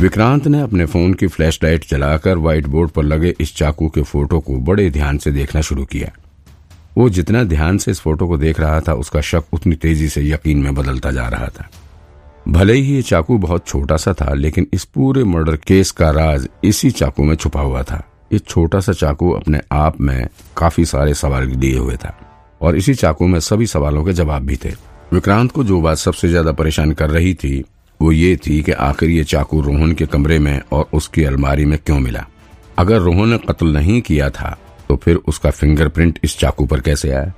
विक्रांत ने अपने फ़ोन की फ्लैशलाइट जलाकर व्हाइट बोर्ड पर लगे इस चाकू के फ़ोटो को बड़े ध्यान से देखना शुरू किया। वो जितना ध्यान से इस फ़ोटो को देख रहा था, उसका शक उतनी तेज़ी से यकीन में बदलता जा रहा था। भले ही ये चाकू बहुत छोटा सा था, लेकिन इस पूरे मर्डर केस का राज इसी चाकू में छुपा हुआ था। ये छोटा सा चाकू अपने आप में काफ़ी सारे सवाल लिए हुए था, और इसी चाकू में सभी सवालों के जवाब भी थे। विक्रांत को जो बात सबसे ज़्यादा परेशान कर रही थी वो ये थी कि आखिर ये चाकू रोहन के कमरे में और उसकी अलमारी में क्यों मिला? अगर रोहन ने कत्ल नहीं किया था तो फिर उसका फिंगरप्रिंट इस चाकू पर कैसे आया?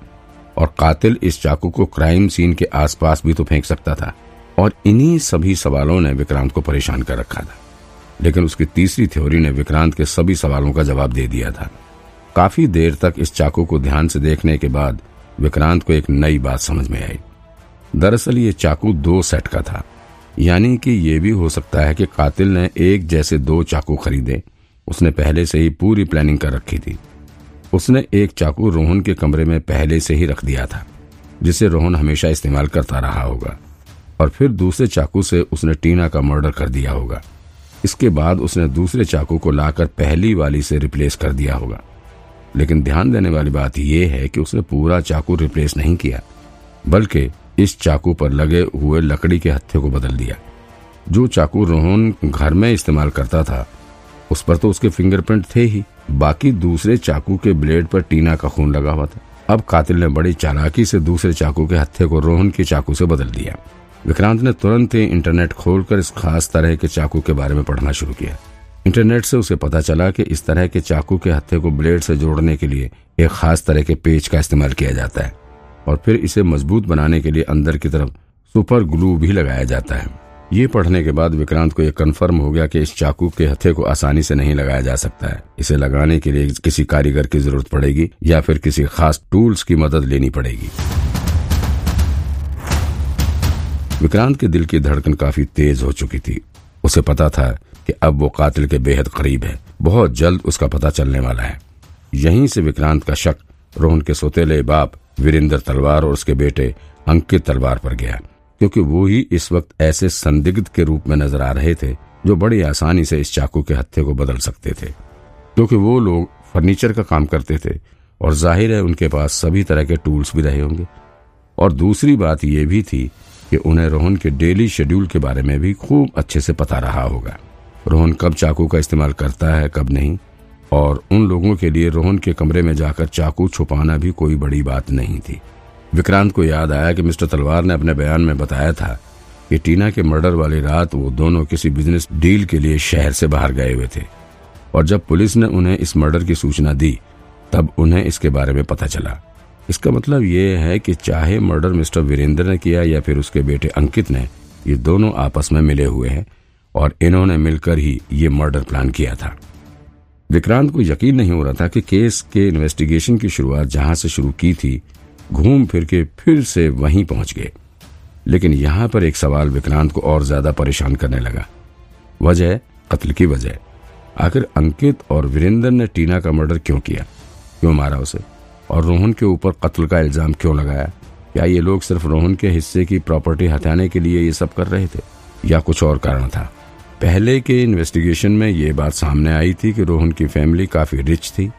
और कातिल इस चाकू को क्राइम सीन के आसपास भी तो फेंक सकता था। और इन्हीं सभी सवालों ने विक्रांत को परेशान कर रखा था। लेकिन उसकी तीसरी थ्योरी ने विक्रांत के सभी सवालों का जवाब दे दिया था। काफ़ी देर तक इस चाकू को ध्यान से देखने के बाद विक्रांत को एक नई बात समझ में आई। दरअसल ये चाकू दो सेट का था। यानी कि ये भी हो सकता है कि कातिल ने एक जैसे दो चाकू खरीदे। उसने पहले से ही पूरी प्लानिंग कर रखी थी। उसने एक चाकू रोहन के कमरे में पहले से ही रख दिया था, जिसे रोहन हमेशा इस्तेमाल करता रहा होगा। और फिर दूसरे चाकू से उसने टीना का मर्डर कर दिया होगा। इसके बाद उसने दूसरे चाकू को लाकर पहली वाली से रिप्लेस कर दिया होगा। लेकिन ध्यान देने वाली बात यह है कि उसने पूरा चाकू रिप्लेस नहीं किया, बल्कि इस चाकू पर लगे हुए लकड़ी के हत्थे को बदल दिया। जो चाकू रोहन घर में इस्तेमाल करता था, उस पर तो उसके फिंगरप्रिंट थे ही। बाकी दूसरे चाकू के ब्लेड पर टीना का खून लगा हुआ था। अब कातिल ने बड़ी चालाकी से दूसरे चाकू के हत्थे को रोहन के चाकू से बदल दिया। विक्रांत ने तुरंत ही इंटरनेट खोलकर इस खास तरह के चाकू के बारे में पढ़ना शुरू किया। इंटरनेट से उसे पता चला कि इस तरह के चाकू के हत्थे को ब्लेड से जोड़ने के लिए एक खास तरह के पेज का इस्तेमाल किया जाता है। और फिर इसे मज़बूत बनाने के लिए अंदर की तरफ़ सुपर ग्लू भी लगाया जाता है। ये पढ़ने के बाद विक्रांत को यह कंफर्म हो गया कि इस चाकू के हथे को आसानी से नहीं लगाया जा सकता है। इसे लगाने के लिए किसी कारीगर की ज़रूरत पड़ेगी या फिर किसी खास टूल्स की मदद लेनी पड़ेगी। विक्रांत के दिल की धड़कन काफ़ी तेज हो चुकी थी। उसे पता था कि अब वो कातिल के बेहद करीब है। बहुत जल्द उसका पता चलने वाला है। यहीं से विक्रांत का शक रोहन के सोतेले बाप वीरेंद्र तलवार और उसके बेटे अंकित तलवार पर गया, क्योंकि वो ही इस वक्त ऐसे संदिग्ध के रूप में नज़र आ रहे थे जो बड़ी आसानी से इस चाकू के हत्थे को बदल सकते थे। क्योंकि वो लोग फर्नीचर का काम करते थे और ज़ाहिर है उनके पास सभी तरह के टूल्स भी रहे होंगे। और दूसरी बात यह भी थी कि उन्हें रोहन के डेली शेड्यूल के बारे में भी खूब अच्छे से पता रहा होगा। रोहन कब चाकू का इस्तेमाल करता है, कब नहीं और उन लोगों के लिए रोहन के कमरे में जाकर चाकू छुपाना भी कोई बड़ी बात नहीं थी। विक्रांत को याद आया कि मिस्टर तलवार ने अपने बयान में बताया था कि टीना के मर्डर वाली रात वो दोनों किसी बिज़नेस डील के लिए शहर से बाहर गए हुए थे। और जब पुलिस ने उन्हें इस मर्डर की सूचना दी, तब उन्हें इसके बारे में पता चला। इसका मतलब ये है कि चाहे मर्डर मिस्टर वीरेंद्र ने किया या फिर उसके बेटे अंकित ने, ये दोनों आपस में मिले हुए हैं और इन्होंने मिलकर ही ये मर्डर प्लान किया था। विक्रांत को यकीन नहीं हो रहा था कि केस के इन्वेस्टिगेशन की शुरुआत जहाँ से शुरू की थी, घूम फिर के फिर से वहीं पहुँच गए। लेकिन यहाँ पर एक सवाल विक्रांत को और ज़्यादा परेशान करने लगा। वजह, कत्ल की वजह। आखिर अंकित और वीरेंद्र ने टीना का मर्डर क्यों किया? क्यों मारा उसे? और रोहन के ऊपर कत्ल का इल्ज़ाम क्यों लगाया? क्या ये लोग सिर्फ़ रोहन के हिस्से की प्रॉपर्टी हटाने के लिए ये सब कर रहे थे? या कुछ और कारण था? पहले के इन्वेस्टिगेशन में ये बात सामने आई थी कि रोहन की फैमिली काफ़ी रिच थी।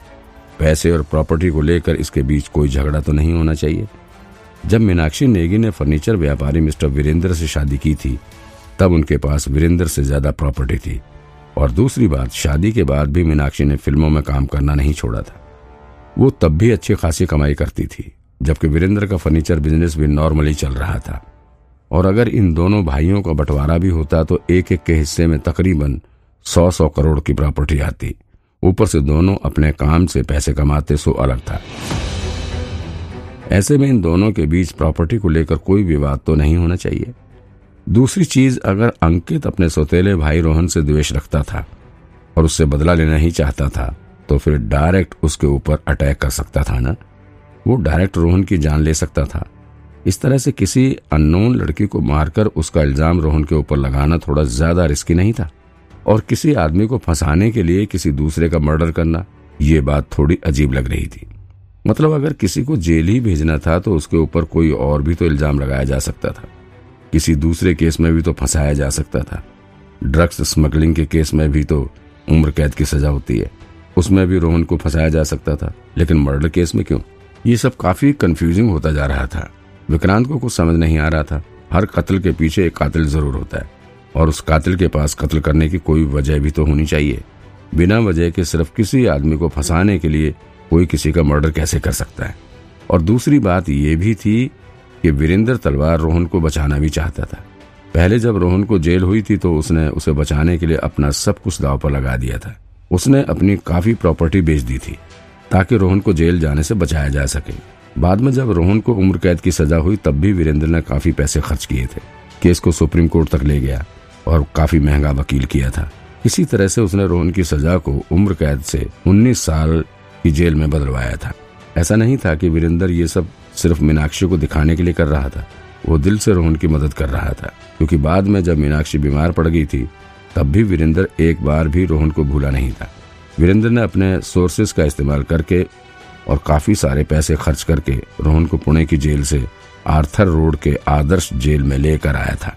पैसे और प्रॉपर्टी को लेकर इसके बीच कोई झगड़ा तो नहीं होना चाहिए। जब मीनाक्षी नेगी ने फर्नीचर व्यापारी मिस्टर वीरेंद्र से शादी की थी, तब उनके पास वीरेंद्र से ज़्यादा प्रॉपर्टी थी। और दूसरी बात, शादी के बाद भी मीनाक्षी ने फ़िल्मों में काम करना नहीं छोड़ा था। वो तब भी अच्छी खासी कमाई करती थी, जबकि वीरेंद्र का फर्नीचर बिज़नेस भी नॉर्मली चल रहा था। और अगर इन दोनों भाइयों का बंटवारा भी होता तो एक एक के हिस्से में तकरीबन सौ सौ करोड़ की प्रॉपर्टी आती। ऊपर से दोनों अपने काम से पैसे कमाते सो अलग था। ऐसे में इन दोनों के बीच प्रॉपर्टी को लेकर कोई विवाद तो नहीं होना चाहिए। दूसरी चीज़, अगर अंकित अपने सौतेले भाई रोहन से द्वेष रखता था और उससे बदला लेना ही चाहता था तो फिर डायरेक्ट उसके ऊपर अटैक कर सकता था ना? वो डायरेक्ट रोहन की जान ले सकता था। इस तरह से किसी अननोन लड़की को मारकर उसका इल्ज़ाम रोहन के ऊपर लगाना थोड़ा ज़्यादा रिस्की नहीं था। और किसी आदमी को फंसाने के लिए किसी दूसरे का मर्डर करना, ये बात थोड़ी अजीब लग रही थी। मतलब अगर किसी को जेल ही भेजना था तो उसके ऊपर कोई और भी तो इल्ज़ाम लगाया जा सकता था। किसी दूसरे केस में भी तो फंसाया जा सकता था। ड्रग्स स्मगलिंग के केस में भी तो उम्र कैद की सजा होती है। उसमें भी रोहन को फंसाया जा सकता था, लेकिन मर्डर केस में क्यों? ये सब काफ़ी कंफ्यूजिंग होता जा रहा था। विक्रांत को कुछ समझ नहीं आ रहा था। हर कत्ल के पीछे एक कातिल ज़रूर होता है, और उस कातिल के पास कत्ल करने की कोई वजह भी तो होनी चाहिए। बिना वजह के सिर्फ़ किसी आदमी को फंसाने के लिए कोई किसी का मर्डर कैसे कर सकता है? और दूसरी बात यह भी थी कि वीरेंद्र तलवार रोहन को बचाना भी चाहता था। पहले जब रोहन को जेल हुई थी तो उसने उसे बचाने के लिए अपना सब कुछ दाव पर लगा दिया था। उसने अपनी काफ़ी प्रॉपर्टी बेच दी थी, ताकि रोहन को जेल जाने से बचाया जा सके। बाद में जब रोहन को उम्र कैद की सजा हुई, तब भी वीरेंद्र ने काफ़ी पैसे खर्च किए थे। केस को सुप्रीम कोर्ट तक ले गया और काफ़ी महँगा वकील किया था। इसी तरह से उसने रोहन की सजा को उम्र कैद से 19 साल की जेल में बदलवाया था। ऐसा नहीं था कि वीरेंद्र ये सब सिर्फ़ मीनाक्षी को दिखाने के लिए कर रहा था। वो दिल से रोहन की मदद कर रहा था, क्योंकि बाद में जब मीनाक्षी बीमार पड़ गई थी, तब भी वीरेंद्र एक बार भी रोहन को भूला नहीं था। वीरेंद्र ने अपने सोर्सेस का इस्तेमाल करके और काफ़ी सारे पैसे खर्च करके रोहन को पुणे की जेल से आर्थर रोड के आदर्श जेल में लेकर आया था।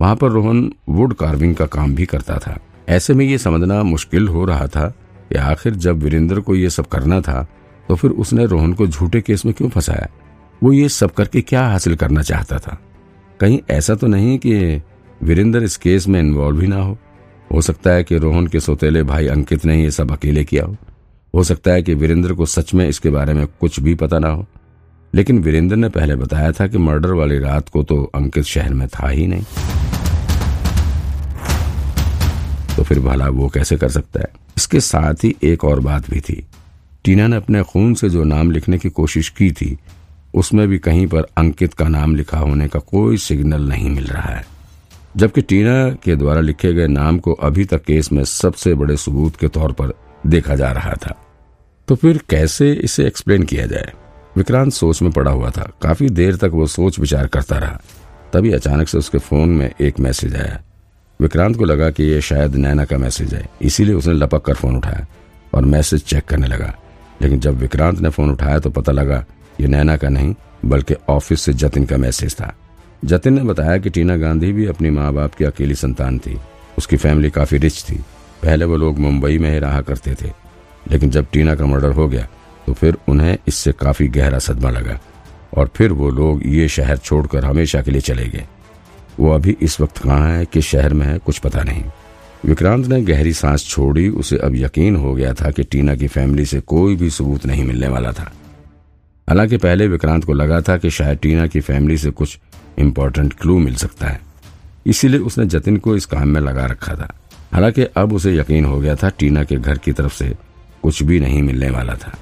वहाँ पर रोहन वुड कार्विंग का काम भी करता था। ऐसे में ये समझना मुश्किल हो रहा था कि आखिर जब वीरेंद्र को ये सब करना था तो फिर उसने रोहन को झूठे केस में क्यों फंसाया? वो ये सब करके क्या हासिल करना चाहता था? कहीं ऐसा तो नहीं कि वीरेंद्र इस केस में इन्वॉल्व ही ना हो। हो सकता है कि रोहन के सोतेले भाई अंकित ने ये सब अकेले किया हो। हो सकता है कि वीरेंद्र को सच में इसके बारे में कुछ भी पता ना हो। लेकिन वीरेंद्र ने पहले बताया था कि मर्डर वाली रात को तो अंकित शहर में था ही नहीं। तो फिर भला वो कैसे कर सकता है? इसके साथ ही एक और बात भी थी। टीना ने अपने खून से जो नाम लिखने की कोशिश की थी, उसमें भी कहीं पर अंकित का नाम लिखा होने का कोई सिग्नल नहीं मिल रहा है। जबकि टीना के द्वारा लिखे गए नाम को अभी तक केस में सबसे बड़े सबूत के तौर पर देखा जा रहा था। तो फिर कैसे इसे एक्सप्लेन किया जाए? विक्रांत सोच में पड़ा हुआ था। काफ़ी देर तक वो सोच विचार करता रहा। तभी अचानक से उसके फ़ोन में एक मैसेज आया। विक्रांत को लगा कि यह शायद नैना का मैसेज है। इसीलिए उसने लपक कर फ़ोन उठाया और मैसेज चेक करने लगा। लेकिन जब विक्रांत ने फ़ोन उठाया तो पता लगा, ये नैना का नहीं, बल्कि ऑफ़िस से जतिन का मैसेज था। जतिन ने बताया कि टीना गांधी भी अपनी माँ बाप की अकेली संतान थी। उसकी फैमिली काफ़ी रिच थी। पहले वो लोग मुंबई में ही रहा करते थे। लेकिन जब टीना का मर्डर हो गया तो फिर उन्हें इससे काफ़ी गहरा सदमा लगा। और फिर वो लोग ये शहर छोड़कर हमेशा के लिए चले गए। वो अभी इस वक्त कहाँ है, किस शहर में है, कुछ पता नहीं। विक्रांत ने गहरी सांस छोड़ी, उसे अब यकीन हो गया था कि टीना की फैमिली से कोई भी सबूत नहीं मिलने वाला था। हालाँकि पहले विक्रांत को लगा था कि शायद टीना की फैमिली से कुछ इम्पोर्टेंट क्लू मिल सकता है। इसीलिए उसने जतिन को इस काम में लगा रखा था। हालाँकि अब उसे यकीन हो गया था टीना के घर की तरफ़ से कुछ भी नहीं मिलने वाला था।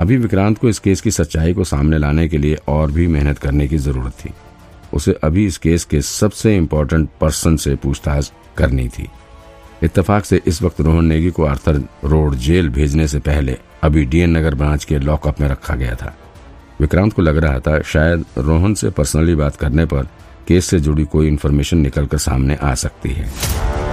अभी विक्रांत को इस केस की सच्चाई को सामने लाने के लिए और भी मेहनत करने की ज़रूरत थी। उसे अभी इस केस के सबसे इम्पोर्टेंट पर्सन से पूछताछ करनी थी। इत्तेफाक से इस वक्त रोहन नेगी को आर्थर रोड जेल भेजने से पहले अभी डीएन नगर ब्रांच के लॉकअप में रखा गया था। विक्रांत को लग रहा था, शायद रोहन से पर्सनली बात करने पर केस से जुड़ी कोई इन्फॉर्मेशन निकलकर सामने आ सकती है।